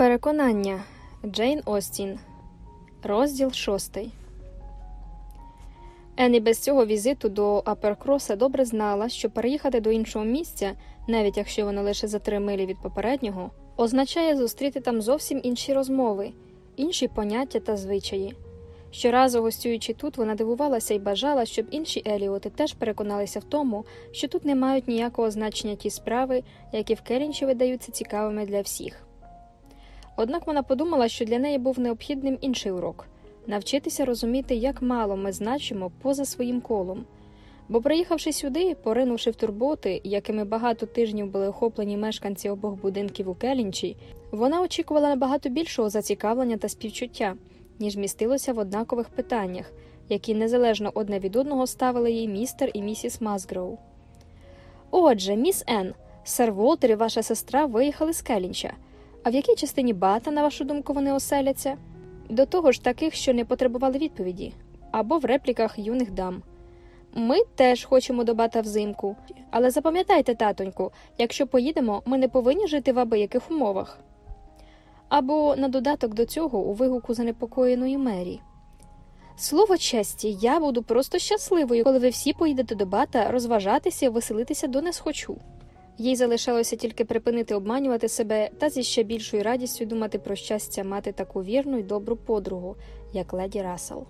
Переконання Джейн Остін. Розділ шостий. Енні без цього візиту до Аперкроса добре знала, що переїхати до іншого місця, навіть якщо воно лише за три милі від попереднього, означає зустріти там зовсім інші розмови, інші поняття та звичаї. Щоразу гостюючи тут, вона дивувалася і бажала, щоб інші Еліоти теж переконалися в тому, що тут не мають ніякого значення ті справи, які в Келінчі видаються цікавими для всіх. Однак вона подумала, що для неї був необхідним інший урок навчитися розуміти, як мало ми значимо поза своїм колом. Бо, приїхавши сюди, поринувши в турботи, якими багато тижнів були охоплені мешканці обох будинків у Келінчі, вона очікувала набагато більшого зацікавлення та співчуття, ніж містилося в однакових питаннях, які незалежно одне від одного ставили їй містер і місіс Мазгроу. Отже, міс Енн, сер Волтер і ваша сестра виїхали з Келінча. А в якій частині бата, на вашу думку, вони оселяться? До того ж, таких, що не потребували відповіді, або в репліках юних дам. Ми теж хочемо до бата взимку, але запам'ятайте, татоньку, якщо поїдемо, ми не повинні жити в абияких умовах. Або на додаток до цього у вигуку занепокоєної мері. Слово честі, я буду просто щасливою, коли ви всі поїдете до бата розважатися веселитися до не схочу. Їй залишалося тільки припинити обманювати себе та зі ще більшою радістю думати про щастя мати таку вірну й добру подругу, як леді Рассел.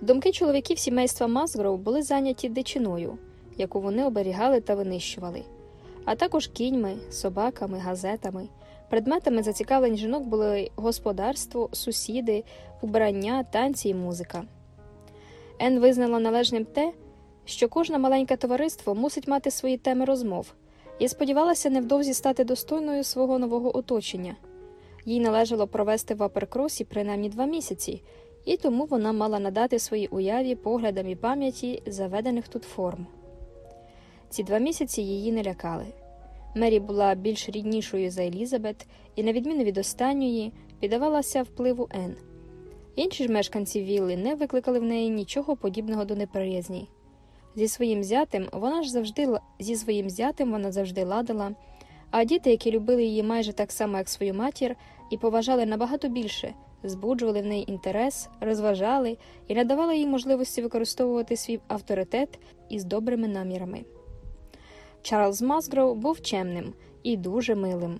Думки чоловіків сімейства Мазгроу були зайняті дичиною, яку вони оберігали та винищували, а також кіньми, собаками, газетами. Предметами зацікавлень жінок були господарство, сусіди, убрання, танці і музика. Ен визнала належним те, що кожне маленьке товариство мусить мати свої теми розмов і сподівалася невдовзі стати достойною свого нового оточення. Їй належало провести в Аперкросі принаймні два місяці, і тому вона мала надати своїй уяві поглядам і пам'яті заведених тут форм. Ці два місяці її не лякали. Мері була більш ріднішою за Елізабет і, на відміну від останньої, піддавалася впливу Ен. Інші ж мешканці Вілли не викликали в неї нічого подібного до неприязні. Зі своїм зятем вона ж завжди зі своїм зятем вона завжди ладила, а діти, які любили її майже так само, як свою матір, і поважали набагато більше, збуджували в неї інтерес, розважали і надавали їй можливості використовувати свій авторитет із добрими намірами. Чарльз Масгроу був чемним і дуже милим.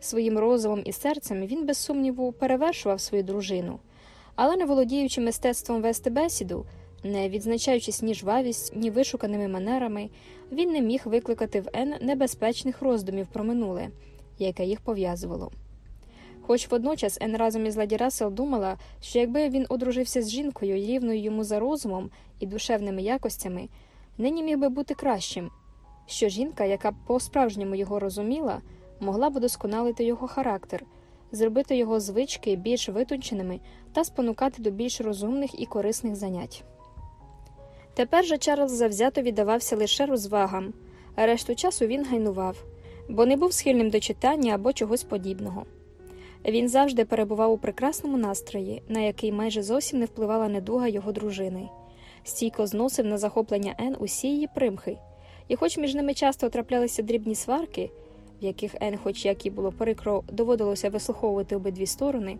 Своїм розумом і серцем він, без сумніву, перевершував свою дружину, але не володіючи мистецтвом вести бесіду. Не відзначаючись ні жвавість, ні вишуканими манерами, він не міг викликати в Ен небезпечних роздумів про минуле, яке їх пов'язувало. Хоч водночас Ен разом із Леді Рассел думала, що якби він одружився з жінкою, рівною йому за розумом і душевними якостями, нині міг би бути кращим, що жінка, яка по справжньому його розуміла, могла б удосконалити його характер, зробити його звички більш витонченими та спонукати до більш розумних і корисних занять. Тепер же Чарльз завзято віддавався лише розвагам, а решту часу він гайнував, бо не був схильним до читання або чогось подібного. Він завжди перебував у прекрасному настрої, на який майже зовсім не впливала недуга його дружини, стійко зносив на захоплення Ен усі її примхи, і, хоч між ними часто траплялися дрібні сварки, в яких Ен, хоч як і було прикро, доводилося вислуховувати обидві сторони,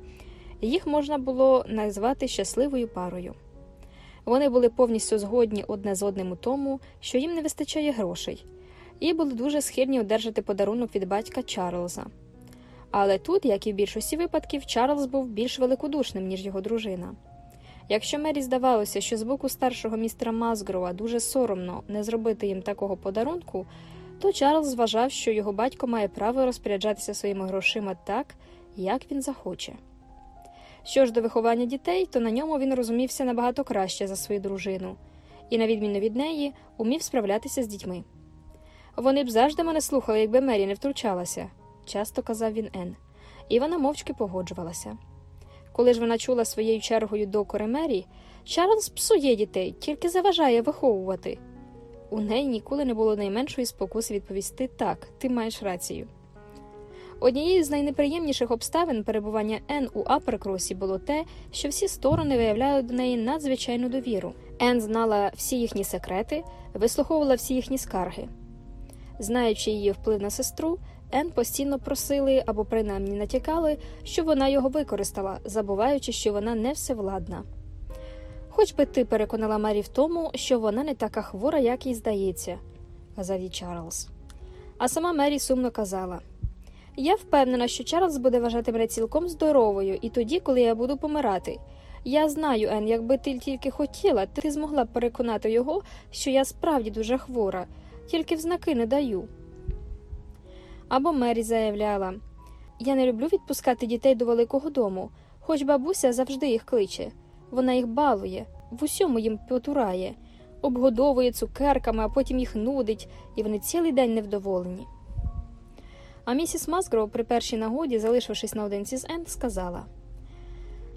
їх можна було назвати щасливою парою. Вони були повністю згодні одне з одним у тому, що їм не вистачає грошей, і були дуже схильні одержати подарунок від батька Чарльза. Але тут, як і в більшості випадків, Чарльз був більш великодушним, ніж його дружина. Якщо Мері здавалося, що з боку старшого містера Мазгрова дуже соромно не зробити їм такого подарунку, то Чарльз вважав, що його батько має право розпоряджатися своїми грошима так, як він захоче. Що ж до виховання дітей, то на ньому він розумівся набагато краще за свою дружину, і, на відміну від неї, умів справлятися з дітьми. Вони б завжди мене слухали, якби Мері не втручалася, часто казав він Ен, і вона мовчки погоджувалася. Коли ж вона чула своєю чергою докори Мері, Чарльз псує дітей, тільки заважає виховувати. У неї ніколи не було найменшої спокуси відповісти так, ти маєш рацію. Однією з найнеприємніших обставин перебування Ен у Аперкросі було те, що всі сторони виявляли до неї надзвичайну довіру. Ен знала всі їхні секрети, вислуховувала всі їхні скарги. Знаючи її вплив на сестру, Ен постійно просили або принаймні натякали, що вона його використала, забуваючи, що вона не всевладна. Хоч би ти переконала Мері в тому, що вона не така хвора, як їй здається, казав їй Чарльз. А сама Мері сумно казала Я впевнена, що Чарльз буде вважати мене цілком здоровою і тоді, коли я буду помирати. Я знаю, Ен, якби ти тільки хотіла, ти змогла б переконати його, що я справді дуже хвора, тільки в знаки не даю. Або Мері заявляла Я не люблю відпускати дітей до великого дому, хоч бабуся завжди їх кличе. Вона їх балує, в усьому їм потурає, обгодовує цукерками, а потім їх нудить, і вони цілий день невдоволені. А місіс Масгроу при першій нагоді, залишившись наодинці з Енд, сказала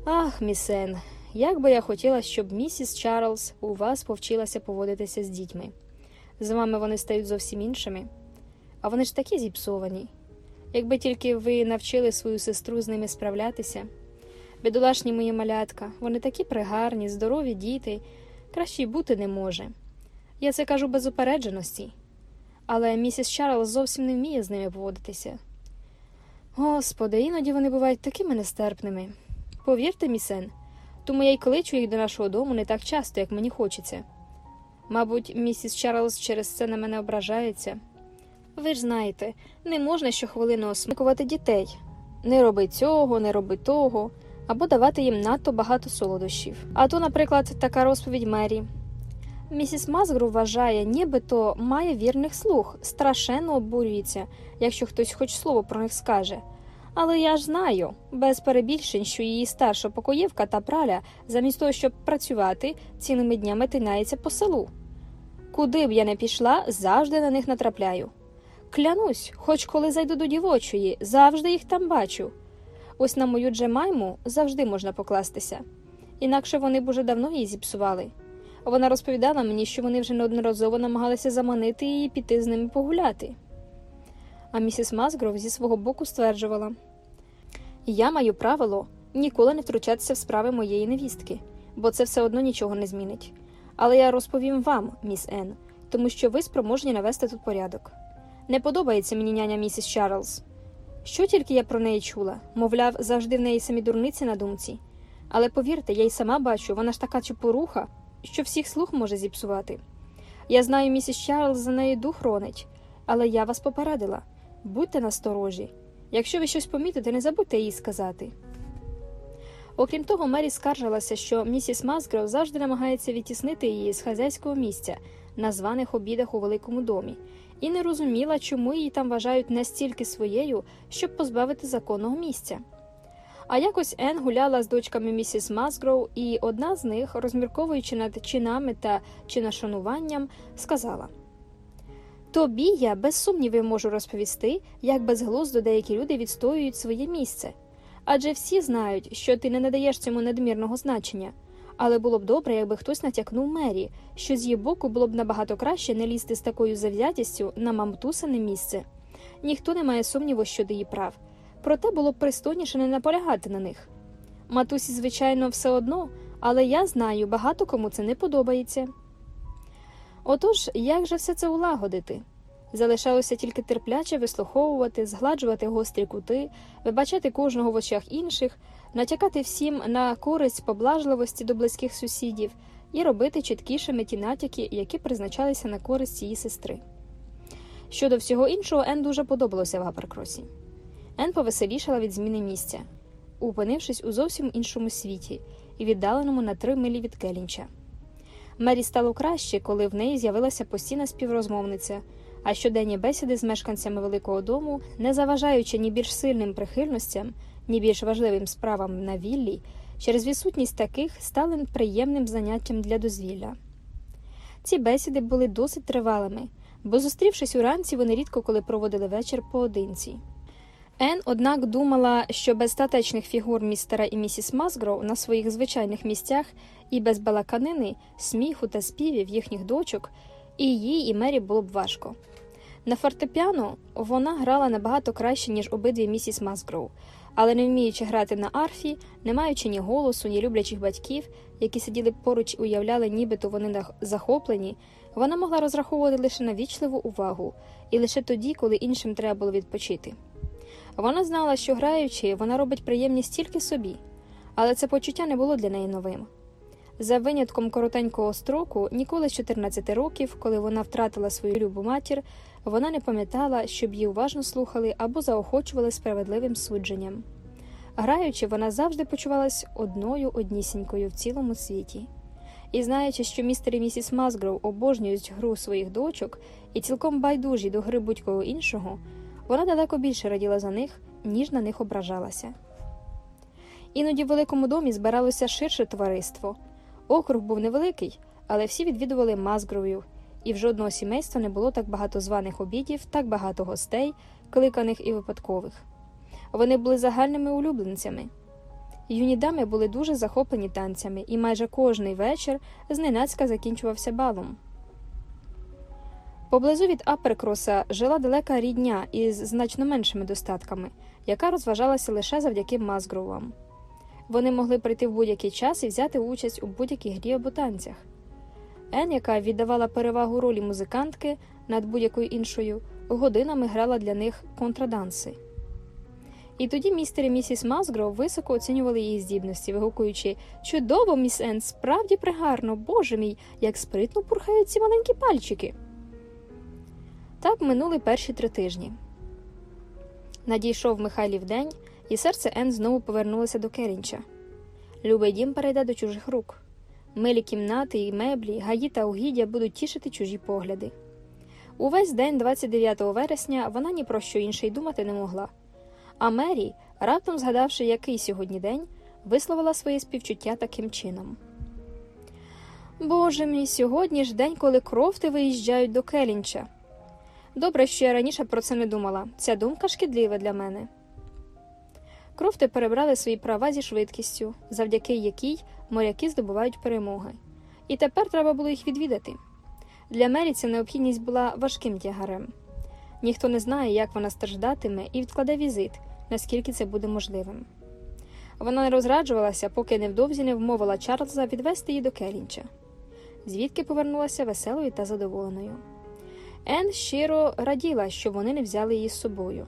Ах, міс Ен, як би я хотіла, щоб місіс Чарльз у вас повчилася поводитися з дітьми. З вами вони стають зовсім іншими. А вони ж такі зіпсовані. Якби тільки ви навчили свою сестру з ними справлятися. Бідолашні мої малятка, вони такі пригарні, здорові діти, краще й бути не може. Я це кажу без упередженості. Але місіс Чарльз зовсім не вміє з ними поводитися. Господи, іноді вони бувають такими нестерпними. Повірте, місен, тому я й кличу їх до нашого дому не так часто, як мені хочеться. Мабуть, місіс Чарльз через це на мене ображається. Ви ж знаєте, не можна щохвилину осмикувати дітей. Не роби цього, не роби того, або давати їм надто багато солодощів. А то, наприклад, така розповідь Мері. Місіс Мазгру вважає, нібито має вірних слуг, страшенно обурюється, якщо хтось хоч слово про них скаже. Але я ж знаю, без перебільшень, що її старша покоївка та праля, замість того, щоб працювати, цілими днями тинається по селу. Куди б я не пішла, завжди на них натрапляю. Клянусь, хоч коли зайду до дівочої, завжди їх там бачу. Ось на мою Джемайму завжди можна покластися. Інакше вони б уже давно її зіпсували. Вона розповідала мені, що вони вже неодноразово намагалися заманити її піти з ними погуляти. А місіс Мазгров зі свого боку стверджувала Я маю правило ніколи не втручатися в справи моєї невістки, бо це все одно нічого не змінить. Але я розповім вам, міс Ен, тому що ви спроможні навести тут порядок. Не подобається мені няня місіс Чарльз. Що тільки я про неї чула, мовляв, завжди в неї самі дурниці на думці. Але повірте, я й сама бачу, вона ж така чепоруха, що всіх слух може зіпсувати. Я знаю, місіс Чарльз за неї дух ронить, але я вас попередила будьте насторожі. Якщо ви щось помітите, не забудьте їй сказати. Окрім того, Мері скаржилася, що місіс Масгров завжди намагається відтіснити її з хазяйського місця на званих обідах у великому домі, і не розуміла, чому її там вважають настільки своєю, щоб позбавити законного місця. А якось Ен гуляла з дочками місіс Масгроу, і одна з них, розмірковуючи над чинами та чиношануванням, сказала Тобі я без сумнівів можу розповісти, як безглуздо деякі люди відстоюють своє місце. Адже всі знають, що ти не надаєш цьому надмірного значення. Але було б добре, якби хтось натякнув Мері, що з її боку було б набагато краще не лізти з такою завзятістю на мамтусане місце. Ніхто не має сумніву щодо її прав, проте було б пристойніше не наполягати на них. Матусі, звичайно, все одно, але я знаю, багато кому це не подобається. Отож, як же все це улагодити? Залишалося тільки терпляче вислуховувати, згладжувати гострі кути, вибачати кожного в очах інших, натякати всім на користь поблажливості до близьких сусідів і робити чіткішими ті натяки, які призначалися на користь її сестри. Щодо всього іншого, Ен дуже подобалося в Аперкросі. Ен повеселішала від зміни місця, опинившись у зовсім іншому світі і віддаленому на три милі від Келінча. Мері стало краще, коли в неї з'явилася постійна співрозмовниця а щоденні бесіди з мешканцями Великого дому, не заважаючи ні більш сильним прихильностям, ні більш важливим справам на віллі, через відсутність таких стали приємним заняттям для дозвілля. Ці бесіди були досить тривалими, бо, зустрівшись уранці, вони рідко коли проводили вечір поодинці. Ен, однак, думала, що без статечних фігур містера і місіс Масгроу на своїх звичайних місцях і без балаканини, сміху та співів їхніх дочок і їй і Мері було б важко. На фортепіано вона грала набагато краще, ніж обидві місіс Масгроу, але не вміючи грати на арфі, не маючи ні голосу, ні люблячих батьків, які сиділи поруч і уявляли, нібито вони захоплені, Вона могла розраховувати лише на вічливу увагу, і лише тоді, коли іншим треба було відпочити. Вона знала, що граючи, вона робить приємність тільки собі, але це почуття не було для неї новим. За винятком коротенького строку, ніколи з 14 років, коли вона втратила свою любу матір, вона не пам'ятала, щоб її уважно слухали або заохочували справедливим судженням. Граючи, вона завжди почувалась одною однісінькою в цілому світі. І знаючи, що містер і місіс Мазгров обожнюють гру своїх дочок і цілком байдужі до гри будь-кого іншого, вона далеко більше раділа за них, ніж на них ображалася. Іноді в великому домі збиралося ширше товариство. Округ був невеликий, але всі відвідували Мазгровів, і в жодного сімейства не було так багато званих обідів, так багато гостей, кликаних і випадкових. Вони були загальними улюбленцями. Юні дами були дуже захоплені танцями, і майже кожний вечір зненацька закінчувався балом. Поблизу від Аперкроса жила далека рідня із значно меншими достатками, яка розважалася лише завдяки Мазгровам. Вони могли прийти в будь-який час і взяти участь у будь-якій грі або танцях. Ен, яка віддавала перевагу ролі музикантки над будь-якою іншою, годинами грала для них контраданси. І тоді містер і місіс Мазгров високо оцінювали її здібності, вигукуючи Чудово, міс Ен, справді пригарно, боже мій, як спритно пурхають ці маленькі пальчики. Так минули перші три тижні. Надійшов Михайлів день, і серце Ен знову повернулося до Керінча. Любий дім перейде до чужих рук. Милі кімнати і меблі, гаї та угіддя будуть тішити чужі погляди. Увесь день, 29 вересня, вона ні про що інше й думати не могла. А Мері, раптом згадавши, який сьогодні день, висловила своє співчуття таким чином. Боже мій, сьогодні ж день, коли крофти виїжджають до Келінча. Добре, що я раніше про це не думала. Ця думка шкідлива для мене. Крофти перебрали свої права зі швидкістю, завдяки якій моряки здобувають перемоги. І тепер треба було їх відвідати. Для Мері ця необхідність була важким тягарем. Ніхто не знає, як вона страждатиме, і відкладе візит, наскільки це буде можливим. Вона не розраджувалася, поки невдовзі не вмовила Чарльза відвести її до Келінча, звідки повернулася веселою та задоволеною. Ен щиро раділа, що вони не взяли її з собою.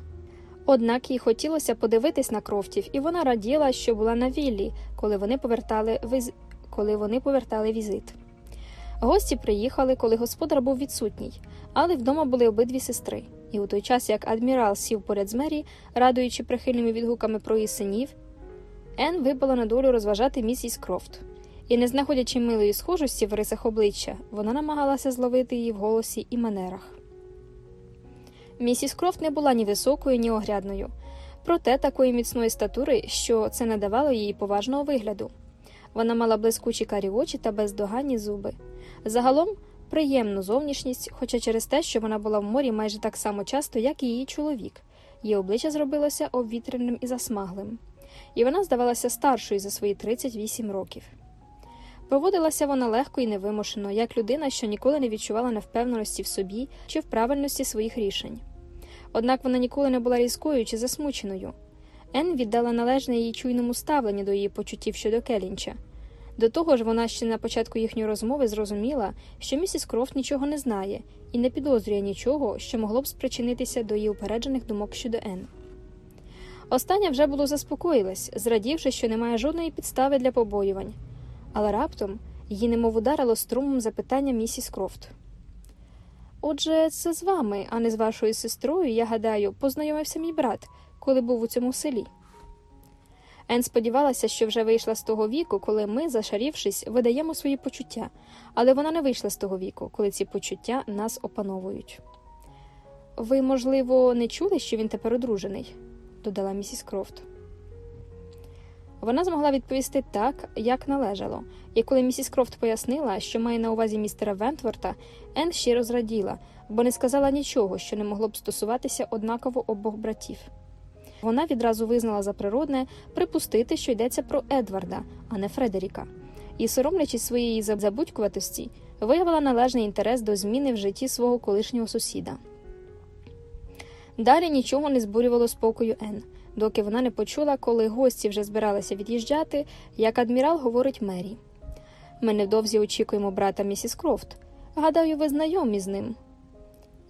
Однак їй хотілося подивитись на крофтів, і вона раділа, що була на віллі, коли вони повертали віз... коли вони повертали візит. Гості приїхали, коли господар був відсутній, але вдома були обидві сестри. І у той час, як адмірал сів поряд з Мері, радуючи прихильними відгуками про її синів, Ен випала на долю розважати місіс Крофт. І, не знаходячи милої схожості в рисах обличчя, вона намагалася зловити її в голосі і манерах. Місіс Крофт не була ні високою, ні огрядною, проте такої міцної статури, що це надавало їй поважного вигляду. Вона мала блискучі карі очі та бездоганні зуби. Загалом приємну зовнішність, хоча через те, що вона була в морі майже так само часто, як і її чоловік, її обличчя зробилося обвітреним і засмаглим, і вона здавалася старшою за свої 38 років. Поводилася вона легко і невимушено, як людина, що ніколи не відчувала невпевненості в собі чи в правильності своїх рішень. Однак вона ніколи не була різкою чи засмученою. Ен віддала належне її чуйному ставленню до її почуттів щодо Келінча. До того ж, вона ще на початку їхньої розмови зрозуміла, що місіс Крофт нічого не знає і не підозрює нічого, що могло б спричинитися до її упереджених думок щодо Ен. Остання вже було заспокоїлась, зрадівши, що немає жодної підстави для побоювань, але раптом її немов ударило струмом запитання місіс Крофт. Отже, це з вами, а не з вашою сестрою, я гадаю, познайомився мій брат, коли був у цьому селі. Ен сподівалася, що вже вийшла з того віку, коли ми, зашарівшись, видаємо свої почуття, але вона не вийшла з того віку, коли ці почуття нас опановують. Ви, можливо, не чули, що він тепер одружений? додала місіс Крофт. Вона змогла відповісти так, як належало, і коли місіс Крофт пояснила, що має на увазі містера Вентворта, Ен щиро зраділа, бо не сказала нічого, що не могло б стосуватися однаково обох братів. Вона відразу визнала за природне припустити, що йдеться про Едварда, а не Фредеріка, і, соромлячись своєї забудькуватості, виявила належний інтерес до зміни в житті свого колишнього сусіда. Далі нічого не збурювало спокою Ен, доки вона не почула, коли гості вже збиралися від'їжджати, як адмірал говорить Мері. Ми невдовзі очікуємо брата місіс Крофт. Гадаю, ви знайомі з ним.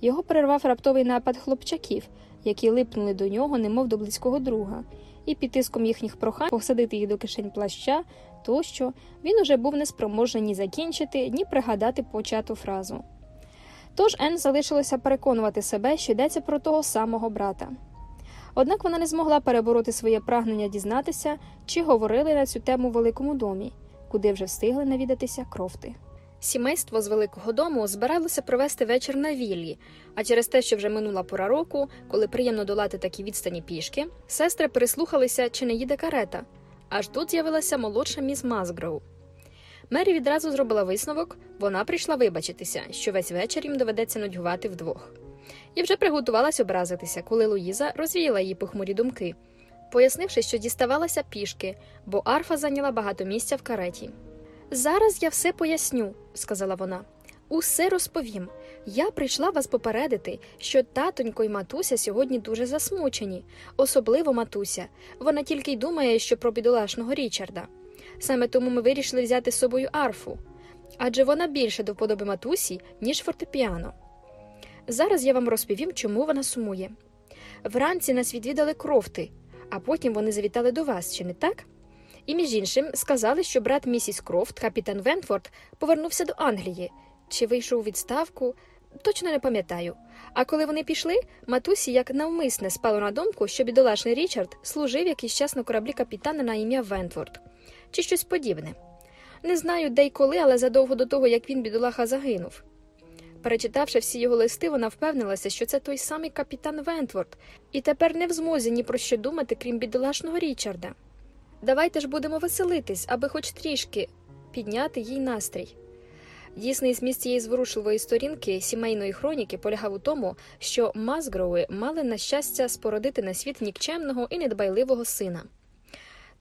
Його перервав раптовий напад хлопчаків, які липнули до нього, немов до близького друга, і під тиском їхніх прохань посадити їх до кишень плаща, тощо він уже був неспроможний ні закінчити, ні пригадати почату фразу. Тож Ен залишилося переконувати себе, що йдеться про того самого брата. Однак вона не змогла перебороти своє прагнення дізнатися, чи говорили на цю тему в великому домі, куди вже встигли навідатися крофти. Сімейство з великого дому збиралося провести вечір на віллі, а через те, що вже минула пора року, коли приємно долати такі відстані пішки, сестри переслухалися, чи не їде карета. Аж тут з'явилася молодша міс Мазгроу. Мері відразу зробила висновок, вона прийшла вибачитися, що весь вечір їм доведеться нудьгувати вдвох. І вже приготувалась образитися, коли Луїза розвіяла її похмурі думки, пояснивши, що діставалася пішки, бо арфа зайняла багато місця в кареті. Зараз я все поясню, сказала вона. Усе розповім. Я прийшла вас попередити, що татонько й матуся сьогодні дуже засмучені, особливо матуся. Вона тільки й думає, що про бідолашного Річарда. Саме тому ми вирішили взяти з собою арфу, адже вона більше до вподоби матусі, ніж фортепіано. Зараз я вам розповім, чому вона сумує. Вранці нас відвідали крофти, а потім вони завітали до вас, чи не так? І, між іншим, сказали, що брат місіс Крофт, капітан Венфорд, повернувся до Англії чи вийшов у відставку, точно не пам'ятаю. А коли вони пішли, матусі як навмисне спало на думку, що бідолашний Річард служив якийсь час на кораблі капітана на ім'я Вентфорд чи щось подібне. Не знаю, де й коли, але задовго до того, як він бідолаха загинув. Перечитавши всі його листи, вона впевнилася, що це той самий капітан Вентворд, і тепер не в змозі ні про що думати, крім бідолашного Річарда. Давайте ж будемо веселитись, аби хоч трішки підняти їй настрій. Дійсний зміст цієї зворушливої сторінки сімейної хроніки полягав у тому, що Мазгроуи мали на щастя спородити на світ нікчемного і недбайливого сина,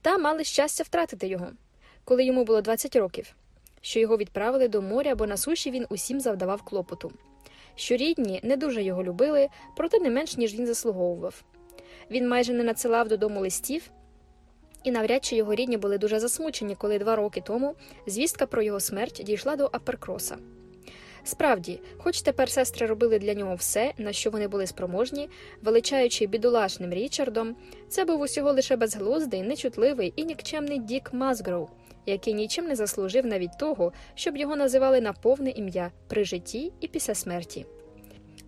та мали щастя втратити його, коли йому було 20 років, що його відправили до моря, бо на суші він усім завдавав клопоту. Що рідні не дуже його любили, проте не менш ніж він заслуговував. Він майже не надсилав додому листів. І навряд чи його рідні були дуже засмучені, коли два роки тому звістка про його смерть дійшла до Аперкроса. Справді, хоч тепер сестри робили для нього все, на що вони були спроможні, величаючи бідолашним Річардом, це був усього лише безглуздий, нечутливий і нікчемний Дік Мазгроу, який нічим не заслужив навіть того, щоб його називали на повне ім'я при житті і після смерті.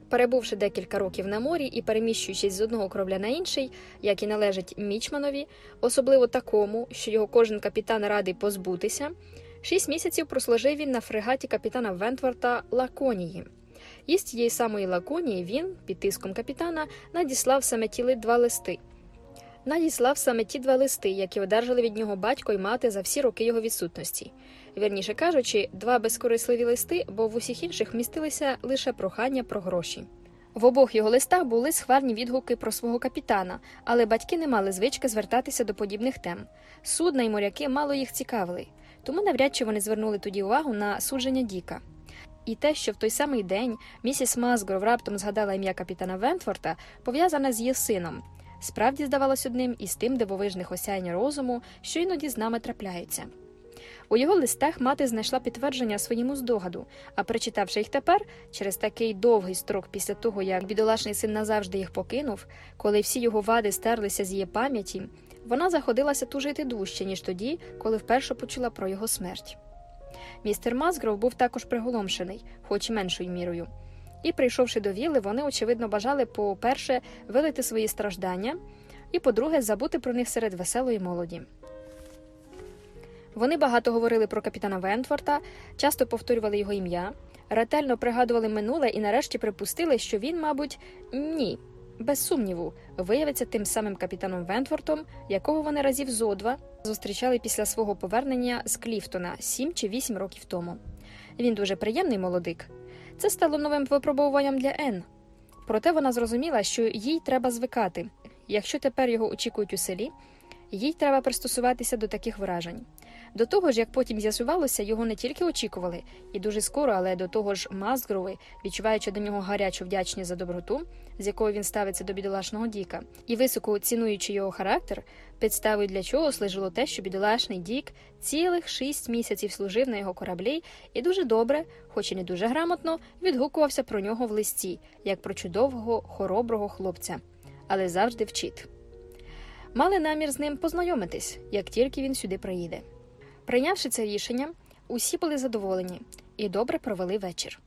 Перебувши декілька років на морі і переміщуючись з одного корабля на інший, як і належить мічманові, особливо такому, що його кожен капітан радий позбутися, шість місяців прослужив він на фрегаті капітана Вентворта Лаконії. І з тієї самої Лаконії він, під тиском капітана, надіслав саме ті два листи. Надіслав саме ті два листи, які одержали від нього батько і мати за всі роки його відсутності. Вірніше кажучи, два безкорисливі листи, бо в усіх інших містилися лише прохання про гроші. В обох його листах були схвальні відгуки про свого капітана, але батьки не мали звички звертатися до подібних тем. Судна й моряки мало їх цікавили, тому навряд чи вони звернули тоді увагу на судження Діка. І те, що в той самий день місіс Мазгров раптом згадала ім'я капітана Вентфорта, пов'язане з її сином, справді здавалось одним із тим дивовижних осяянь розуму, що іноді з нами трапляються. У його листах мати знайшла підтвердження своєму здогаду, а прочитавши їх тепер, через такий довгий строк після того, як бідолашний син назавжди їх покинув, коли всі його вади стерлися з її пам'яті, вона заходилася тужити дужче, ніж тоді, коли вперше почула про його смерть. Містер Мазгров був також приголомшений, хоч і меншою мірою. І, прийшовши до віли, вони, очевидно, бажали, по-перше, вилити свої страждання, і, по-друге, забути про них серед веселої молоді. Вони багато говорили про капітана Вентфорта, часто повторювали його ім'я, ретельно пригадували минуле і нарешті припустили, що він, мабуть, ні, без сумніву, виявиться тим самим капітаном Вентфортом, якого вони разів зо два зустрічали після свого повернення з Кліфтона сім чи вісім років тому. Він дуже приємний молодик. Це стало новим випробуванням для Ен. Проте вона зрозуміла, що їй треба звикати. Якщо тепер його очікують у селі, Їй треба пристосуватися до таких вражень. До того ж, як потім з'ясувалося, його не тільки очікували, і дуже скоро, але до того ж, Мазгрови, відчуваючи до нього гарячу вдячність за доброту, з якою він ставиться до бідолашного Діка, і високо цінуючи його характер, підставою для чого служило те, що бідолашний Дік цілих шість місяців служив на його кораблі і дуже добре, хоч і не дуже грамотно, відгукувався про нього в листі, як про чудового, хороброго хлопця, але завжди вчит. Мали намір з ним познайомитись, як тільки він сюди приїде. Прийнявши це рішення, усі були задоволені і добре провели вечір.